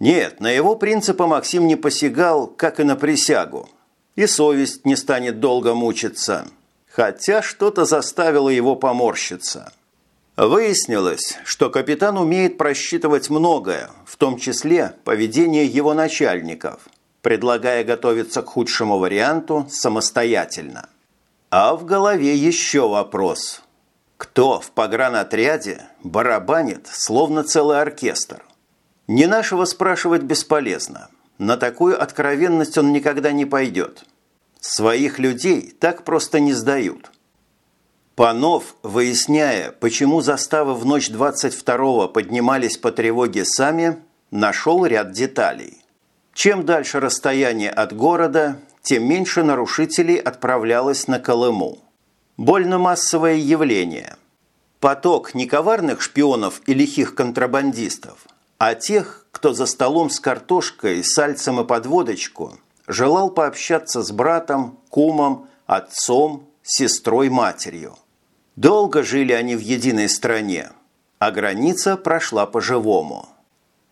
Нет, на его принципы Максим не посягал, как и на присягу. И совесть не станет долго мучиться. Хотя что-то заставило его поморщиться. Выяснилось, что капитан умеет просчитывать многое, в том числе поведение его начальников, предлагая готовиться к худшему варианту самостоятельно. А в голове еще вопрос. Кто в погранотряде барабанит, словно целый оркестр? Не нашего спрашивать бесполезно. На такую откровенность он никогда не пойдет. Своих людей так просто не сдают. Панов, выясняя, почему заставы в ночь 22-го поднимались по тревоге сами, нашел ряд деталей. Чем дальше расстояние от города, тем меньше нарушителей отправлялось на Колыму. Больно массовое явление. Поток не коварных шпионов и лихих контрабандистов, а тех, кто за столом с картошкой, сальцем и подводочку желал пообщаться с братом, кумом, отцом, сестрой, матерью. Долго жили они в единой стране, а граница прошла по-живому.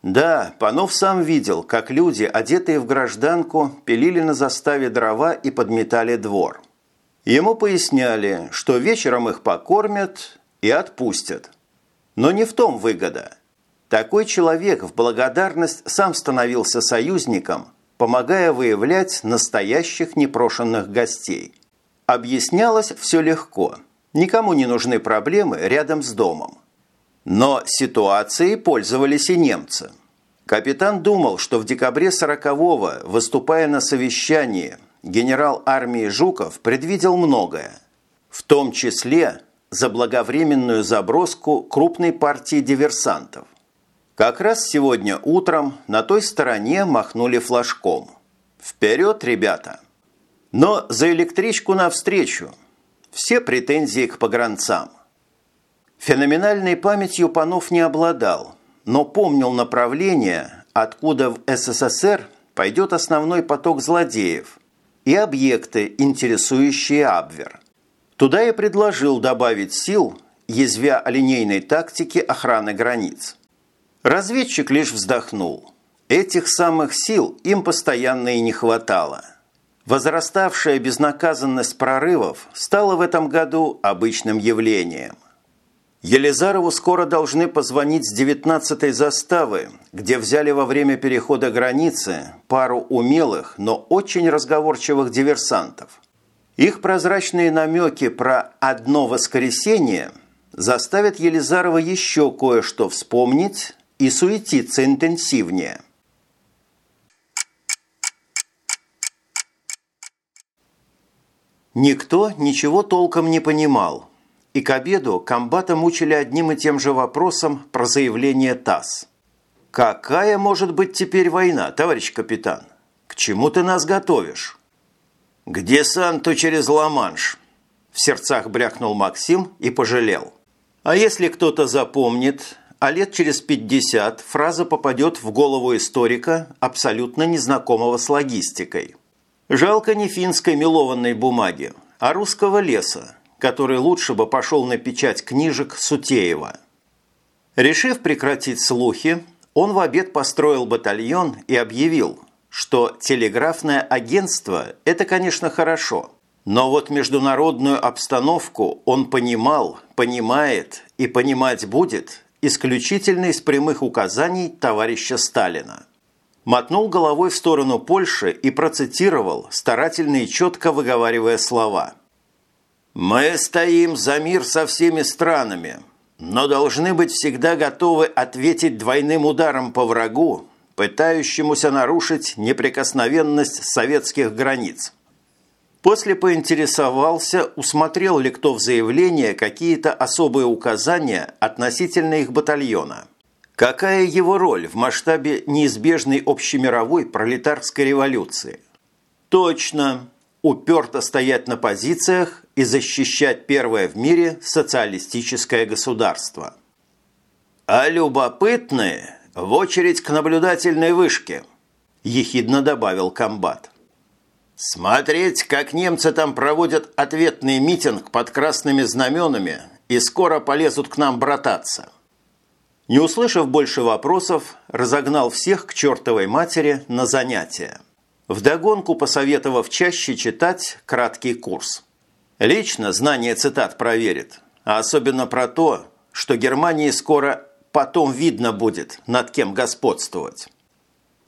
Да, Панов сам видел, как люди, одетые в гражданку, пилили на заставе дрова и подметали двор. Ему поясняли, что вечером их покормят и отпустят. Но не в том выгода – такой человек в благодарность сам становился союзником, помогая выявлять настоящих непрошенных гостей. Объяснялось все легко. Никому не нужны проблемы рядом с домом. Но ситуацией пользовались и немцы. Капитан думал, что в декабре 40-го, выступая на совещании, генерал армии Жуков предвидел многое. В том числе заблаговременную заброску крупной партии диверсантов. Как раз сегодня утром на той стороне махнули флажком. Вперед, ребята! Но за электричку навстречу. Все претензии к погранцам. Феноменальной памятью Панов не обладал, но помнил направление, откуда в СССР пойдет основной поток злодеев и объекты, интересующие Абвер. Туда и предложил добавить сил, язвя о линейной тактике охраны границ. Разведчик лишь вздохнул. Этих самых сил им постоянно и не хватало. Возраставшая безнаказанность прорывов стала в этом году обычным явлением. Елизарову скоро должны позвонить с 19-й заставы, где взяли во время перехода границы пару умелых, но очень разговорчивых диверсантов. Их прозрачные намеки про «одно воскресенье» заставят Елизарова еще кое-что вспомнить и суетиться интенсивнее. Никто ничего толком не понимал, и к обеду комбата мучили одним и тем же вопросом про заявление ТАСС. «Какая может быть теперь война, товарищ капитан? К чему ты нас готовишь?» «К десанту через Ла-Манш», – в сердцах брякнул Максим и пожалел. «А если кто-то запомнит, а лет через 50 фраза попадет в голову историка, абсолютно незнакомого с логистикой. Жалко не финской мелованной бумаги, а русского леса, который лучше бы пошел на печать книжек Сутеева. Решив прекратить слухи, он в обед построил батальон и объявил, что телеграфное агентство – это, конечно, хорошо, но вот международную обстановку он понимал, понимает и понимать будет исключительно из прямых указаний товарища Сталина. Мотнул головой в сторону Польши и процитировал, старательно и четко выговаривая слова. «Мы стоим за мир со всеми странами, но должны быть всегда готовы ответить двойным ударом по врагу, пытающемуся нарушить неприкосновенность советских границ». После поинтересовался, усмотрел ли кто в заявлении какие-то особые указания относительно их батальона. Какая его роль в масштабе неизбежной общемировой пролетарской революции? Точно, уперто стоять на позициях и защищать первое в мире социалистическое государство. А любопытные в очередь к наблюдательной вышке, ехидно добавил комбат. Смотреть, как немцы там проводят ответный митинг под красными знаменами и скоро полезут к нам брататься. Не услышав больше вопросов, разогнал всех к чертовой матери на занятия. Вдогонку посоветовав чаще читать краткий курс. Лично знание цитат проверит, а особенно про то, что Германии скоро потом видно будет, над кем господствовать.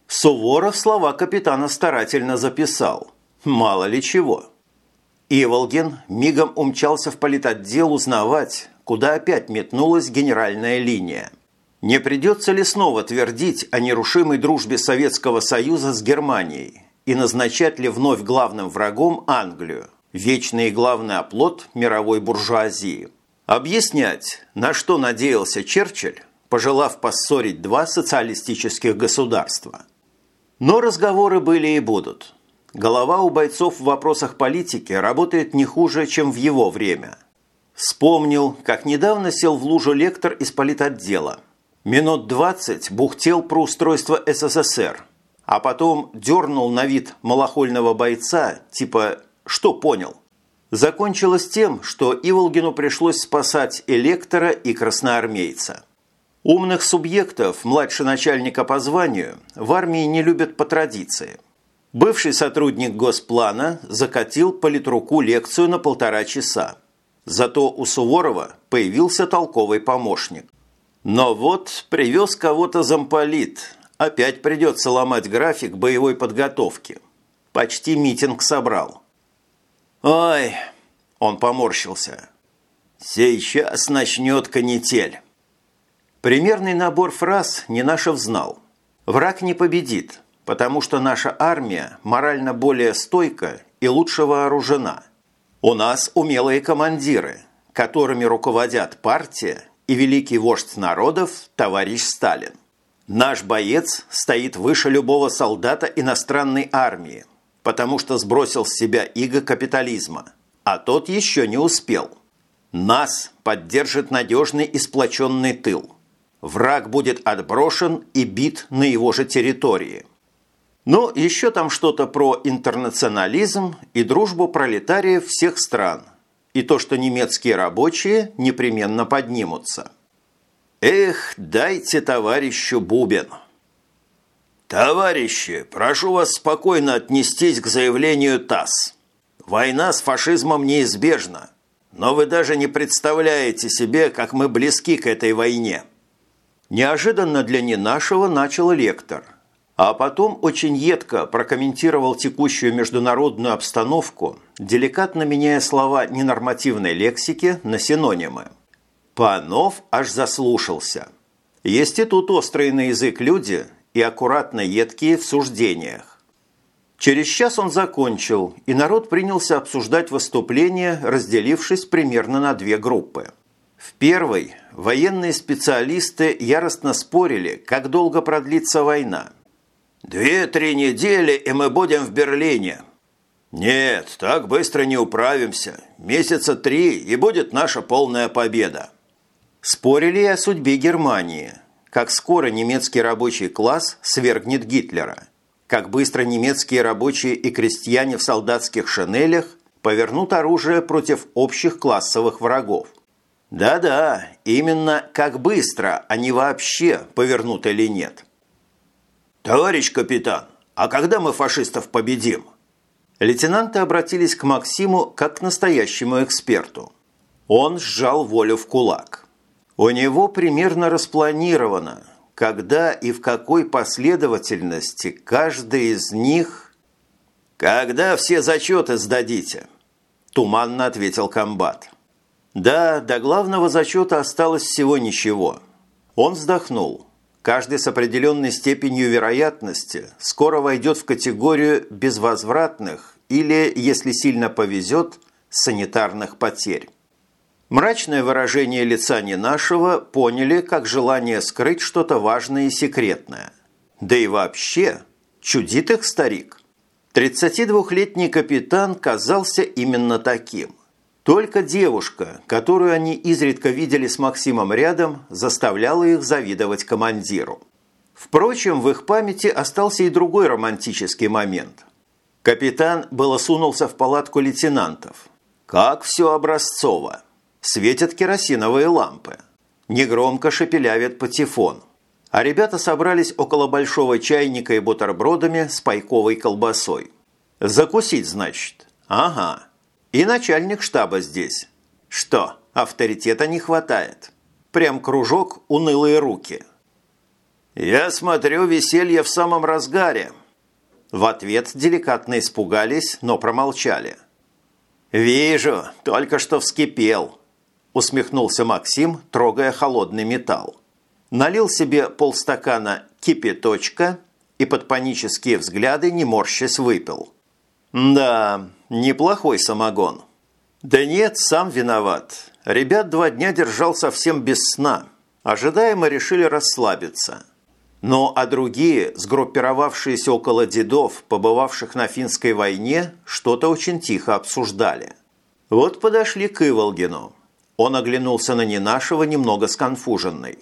Суворов слова капитана старательно записал – Мало ли чего. Иволгин мигом умчался в политотдел узнавать, куда опять метнулась генеральная линия. Не придется ли снова твердить о нерушимой дружбе Советского Союза с Германией и назначать ли вновь главным врагом Англию, вечный и главный оплот мировой буржуазии? Объяснять, на что надеялся Черчилль, пожелав поссорить два социалистических государства. Но разговоры были и будут – Голова у бойцов в вопросах политики работает не хуже, чем в его время. Вспомнил, как недавно сел в лужу лектор из политотдела. Минут двадцать бухтел про устройство СССР, а потом дернул на вид малохольного бойца, типа «что понял?». Закончилось тем, что Иволгину пришлось спасать электора и красноармейца. Умных субъектов, младше начальника по званию, в армии не любят по традиции – Бывший сотрудник Госплана закатил политруку лекцию на полтора часа. Зато у Суворова появился толковый помощник. Но вот привез кого-то замполит. Опять придется ломать график боевой подготовки. Почти митинг собрал. «Ой!» – он поморщился. «Сейчас начнет канитель». Примерный набор фраз Нинашев знал. «Враг не победит» потому что наша армия морально более стойка и лучше вооружена. У нас умелые командиры, которыми руководят партия и великий вождь народов товарищ Сталин. Наш боец стоит выше любого солдата иностранной армии, потому что сбросил с себя иго капитализма, а тот еще не успел. Нас поддержит надежный и сплоченный тыл. Враг будет отброшен и бит на его же территории. Ну, еще там что-то про интернационализм и дружбу пролетариев всех стран. И то, что немецкие рабочие непременно поднимутся. Эх, дайте товарищу Бубен. Товарищи, прошу вас спокойно отнестись к заявлению ТАСС. Война с фашизмом неизбежна, но вы даже не представляете себе, как мы близки к этой войне. Неожиданно для не нашего начал лектор – а потом очень едко прокомментировал текущую международную обстановку, деликатно меняя слова ненормативной лексики на синонимы. Панов аж заслушался. Есть и тут острые на язык люди и аккуратно едкие в суждениях. Через час он закончил, и народ принялся обсуждать выступление, разделившись примерно на две группы. В первой военные специалисты яростно спорили, как долго продлится война – Две-три недели, и мы будем в Берлине. Нет, так быстро не управимся. Месяца три, и будет наша полная победа. Спорили о судьбе Германии. Как скоро немецкий рабочий класс свергнет Гитлера. Как быстро немецкие рабочие и крестьяне в солдатских шинелях повернут оружие против общих классовых врагов. Да-да, именно как быстро они вообще повернут или нет – «Товарищ капитан, а когда мы фашистов победим?» Лейтенанты обратились к Максиму как к настоящему эксперту. Он сжал волю в кулак. У него примерно распланировано, когда и в какой последовательности каждый из них... «Когда все зачеты сдадите?» – туманно ответил комбат. «Да, до главного зачета осталось всего ничего». Он вздохнул. Каждый с определенной степенью вероятности скоро войдет в категорию безвозвратных или, если сильно повезет, санитарных потерь. Мрачное выражение лица не нашего поняли как желание скрыть что-то важное и секретное. Да и вообще, чудит их старик. 32-летний капитан казался именно таким. Только девушка, которую они изредка видели с Максимом рядом, заставляла их завидовать командиру. Впрочем, в их памяти остался и другой романтический момент. Капитан было сунулся в палатку лейтенантов. Как все образцово. Светят керосиновые лампы. Негромко шепелявит патефон. А ребята собрались около большого чайника и бутербродами с пайковой колбасой. Закусить, значит? Ага. И начальник штаба здесь. Что, авторитета не хватает? Прям кружок унылые руки. Я смотрю, веселье в самом разгаре. В ответ деликатно испугались, но промолчали. «Вижу, только что вскипел», – усмехнулся Максим, трогая холодный металл. Налил себе полстакана кипяточка и под панические взгляды, не морщась, выпил. «Да, неплохой самогон». «Да нет, сам виноват. Ребят два дня держал совсем без сна. Ожидаемо решили расслабиться. Но а другие, сгруппировавшиеся около дедов, побывавших на финской войне, что-то очень тихо обсуждали. Вот подошли к Иволгину. Он оглянулся на Ненашева, немного сконфуженный.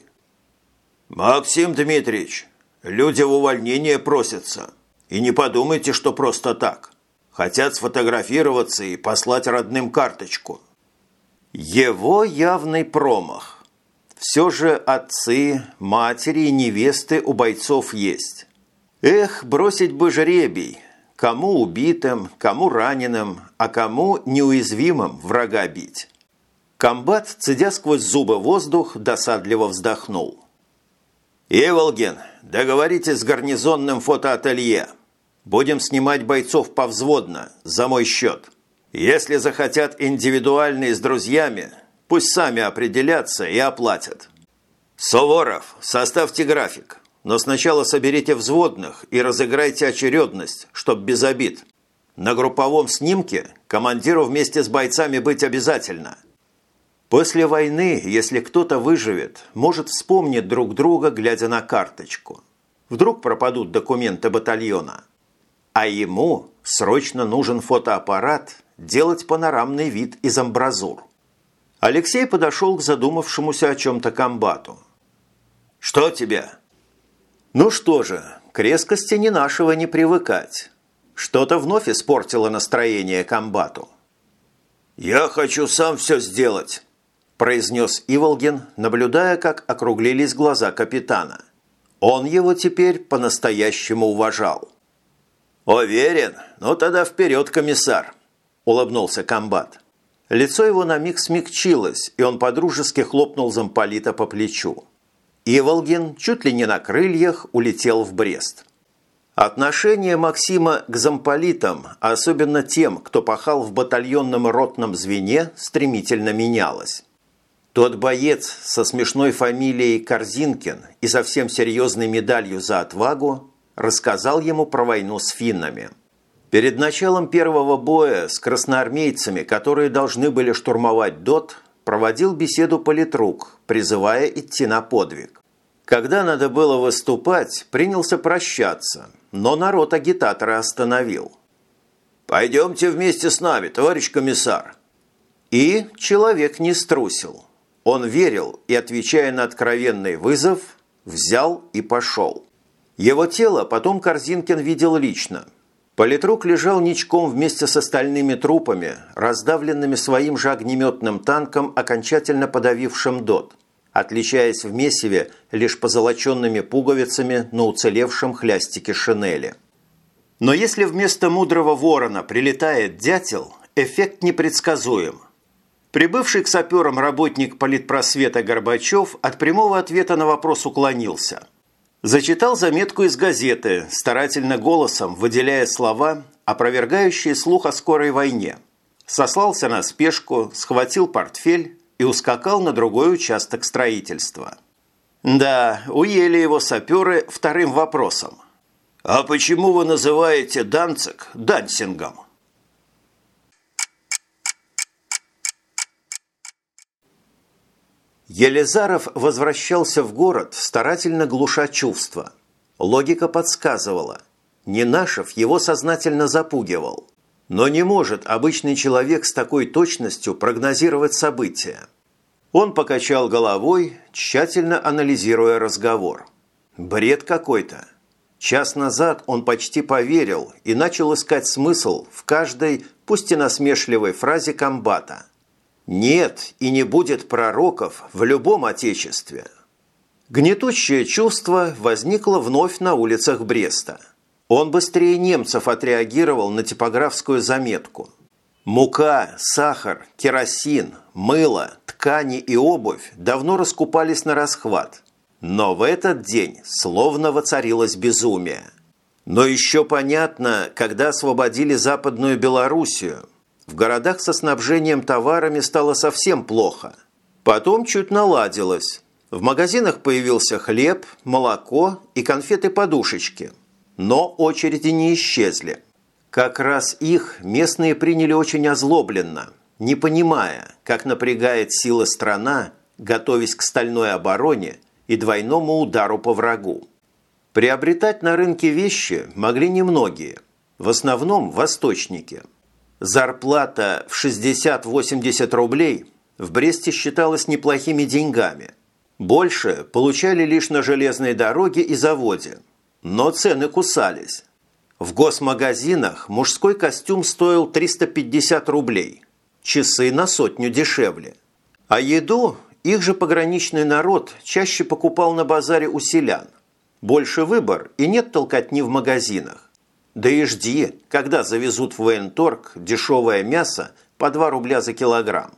«Максим Дмитриевич, люди в увольнение просятся. И не подумайте, что просто так. Хотят сфотографироваться и послать родным карточку». Его явный промах. Все же отцы, матери и невесты у бойцов есть. Эх, бросить бы жребий. Кому убитым, кому раненым, а кому неуязвимым врага бить. Комбат, цедя сквозь зубы воздух, досадливо вздохнул. «Иволгин, договоритесь с гарнизонным фотоателье. Будем снимать бойцов повзводно, за мой счет. Если захотят индивидуальные с друзьями, Пусть сами определятся и оплатят. Суворов, составьте график, но сначала соберите взводных и разыграйте очередность, чтоб без обид. На групповом снимке командиру вместе с бойцами быть обязательно. После войны, если кто-то выживет, может вспомнить друг друга, глядя на карточку. Вдруг пропадут документы батальона. А ему срочно нужен фотоаппарат делать панорамный вид из амбразур. Алексей подошел к задумавшемуся о чем-то комбату. «Что тебе?» «Ну что же, к резкости не нашего не привыкать. Что-то вновь испортило настроение комбату». «Я хочу сам все сделать», – произнес Иволгин, наблюдая, как округлились глаза капитана. Он его теперь по-настоящему уважал. «Уверен? Ну тогда вперед, комиссар», – улыбнулся комбат. Лицо его на миг смягчилось, и он подружески хлопнул замполита по плечу. Иволгин чуть ли не на крыльях улетел в Брест. Отношение Максима к замполитам, особенно тем, кто пахал в батальонном ротном звене, стремительно менялось. Тот боец со смешной фамилией Корзинкин и совсем серьезной медалью за отвагу рассказал ему про войну с финнами – Перед началом первого боя с красноармейцами, которые должны были штурмовать ДОТ, проводил беседу политрук, призывая идти на подвиг. Когда надо было выступать, принялся прощаться, но народ агитатора остановил. «Пойдемте вместе с нами, товарищ комиссар». И человек не струсил. Он верил и, отвечая на откровенный вызов, взял и пошел. Его тело потом Корзинкин видел лично – Политрук лежал ничком вместе с остальными трупами, раздавленными своим же огнеметным танком, окончательно подавившим ДОТ, отличаясь в месиве лишь позолоченными пуговицами на уцелевшем хлястике шинели. Но если вместо мудрого ворона прилетает дятел, эффект непредсказуем. Прибывший к саперам работник политпросвета Горбачев от прямого ответа на вопрос уклонился. Зачитал заметку из газеты, старательно голосом выделяя слова, опровергающие слух о скорой войне. Сослался на спешку, схватил портфель и ускакал на другой участок строительства. Да, уели его саперы вторым вопросом. «А почему вы называете Данцик Дансингом?» Елизаров возвращался в город, старательно глуша чувства. Логика подсказывала. Ненашев его сознательно запугивал. Но не может обычный человек с такой точностью прогнозировать события. Он покачал головой, тщательно анализируя разговор. Бред какой-то. Час назад он почти поверил и начал искать смысл в каждой, пусть и насмешливой фразе комбата – нет и не будет пророков в любом отечестве. Гнетущее чувство возникло вновь на улицах Бреста. Он быстрее немцев отреагировал на типографскую заметку. Мука, сахар, керосин, мыло, ткани и обувь давно раскупались на расхват. Но в этот день словно воцарилось безумие. Но еще понятно, когда освободили Западную Белоруссию – в городах со снабжением товарами стало совсем плохо. Потом чуть наладилось. В магазинах появился хлеб, молоко и конфеты-подушечки. Но очереди не исчезли. Как раз их местные приняли очень озлобленно, не понимая, как напрягает сила страна, готовясь к стальной обороне и двойному удару по врагу. Приобретать на рынке вещи могли немногие, в основном восточники – Зарплата в 60-80 рублей в Бресте считалась неплохими деньгами. Больше получали лишь на железной дороге и заводе. Но цены кусались. В госмагазинах мужской костюм стоил 350 рублей, часы на сотню дешевле. А еду их же пограничный народ чаще покупал на базаре у селян. Больше выбор и нет толкотни в магазинах. И жди, когда завезут в военторг дешевое мясо по 2 рубля за килограмм.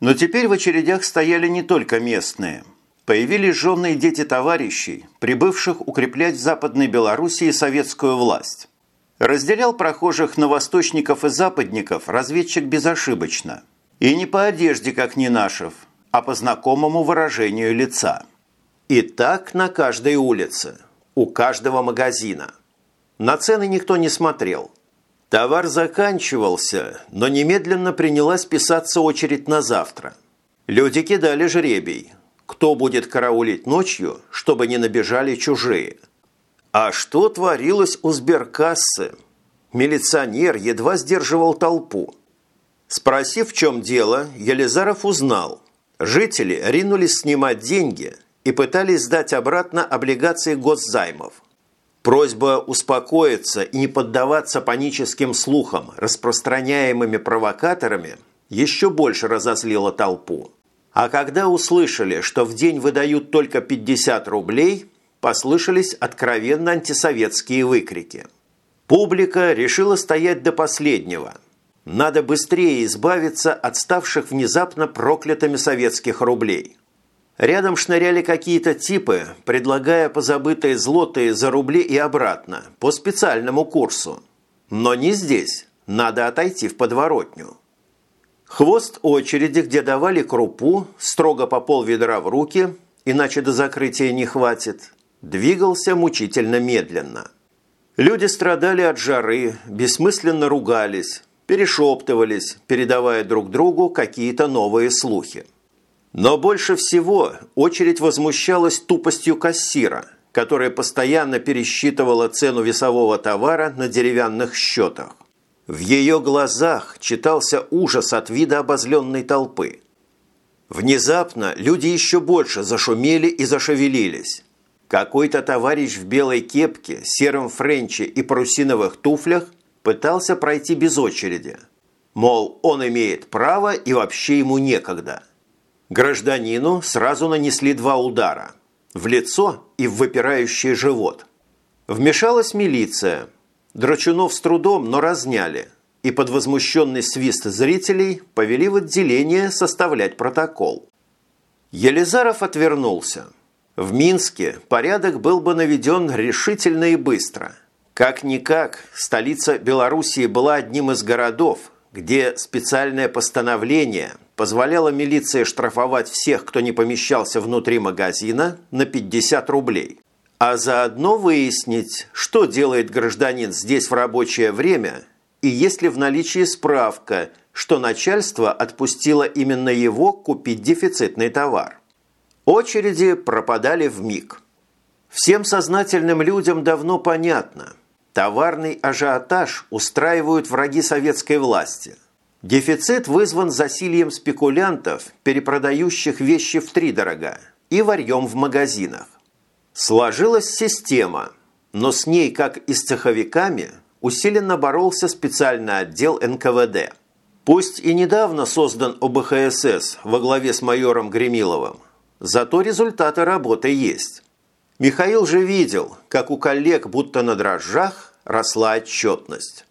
Но теперь в очередях стояли не только местные. Появились женные дети товарищей, прибывших укреплять в Западной Белоруссии советскую власть. Разделял прохожих на восточников и западников разведчик безошибочно. И не по одежде, как Нинашев, а по знакомому выражению лица. И так на каждой улице, у каждого магазина – на цены никто не смотрел. Товар заканчивался, но немедленно принялась писаться очередь на завтра. Люди кидали жребий. Кто будет караулить ночью, чтобы не набежали чужие? А что творилось у сберкассы? Милиционер едва сдерживал толпу. Спросив, в чем дело, Елизаров узнал. Жители ринулись снимать деньги и пытались сдать обратно облигации госзаймов. Просьба успокоиться и не поддаваться паническим слухам, распространяемыми провокаторами, еще больше разозлила толпу. А когда услышали, что в день выдают только 50 рублей, послышались откровенно антисоветские выкрики. Публика решила стоять до последнего. Надо быстрее избавиться от ставших внезапно проклятыми советских рублей – Рядом шныряли какие-то типы, предлагая позабытые злотые за рубли и обратно, по специальному курсу. Но не здесь, надо отойти в подворотню. Хвост очереди, где давали крупу, строго по пол ведра в руки, иначе до закрытия не хватит, двигался мучительно медленно. Люди страдали от жары, бессмысленно ругались, перешептывались, передавая друг другу какие-то новые слухи. Но больше всего очередь возмущалась тупостью кассира, которая постоянно пересчитывала цену весового товара на деревянных счетах. В ее глазах читался ужас от вида обозленной толпы. Внезапно люди еще больше зашумели и зашевелились. Какой-то товарищ в белой кепке, сером френче и парусиновых туфлях пытался пройти без очереди. Мол, он имеет право и вообще ему некогда – Гражданину сразу нанесли два удара – в лицо и в выпирающий живот. Вмешалась милиция. Драчунов с трудом, но разняли. и под возмущенный свист зрителей повели в отделение составлять протокол. Елизаров отвернулся. В Минске порядок был бы наведен решительно и быстро. Как-никак, столица Белоруссии была одним из городов, где специальное постановление позволяло милиции штрафовать всех, кто не помещался внутри магазина, на 50 рублей. А заодно выяснить, что делает гражданин здесь в рабочее время и есть ли в наличии справка, что начальство отпустило именно его купить дефицитный товар. Очереди пропадали в миг. Всем сознательным людям давно понятно. Товарный ажиотаж устраивают враги советской власти. Дефицит вызван засильем спекулянтов, перепродающих вещи втридорога, и варьем в магазинах. Сложилась система, но с ней, как и с цеховиками, усиленно боролся специальный отдел НКВД. Пусть и недавно создан ОБХСС во главе с майором Гремиловым, Зато результаты работы есть. Михаил же видел, как у коллег будто на дрожжах росла отчетность.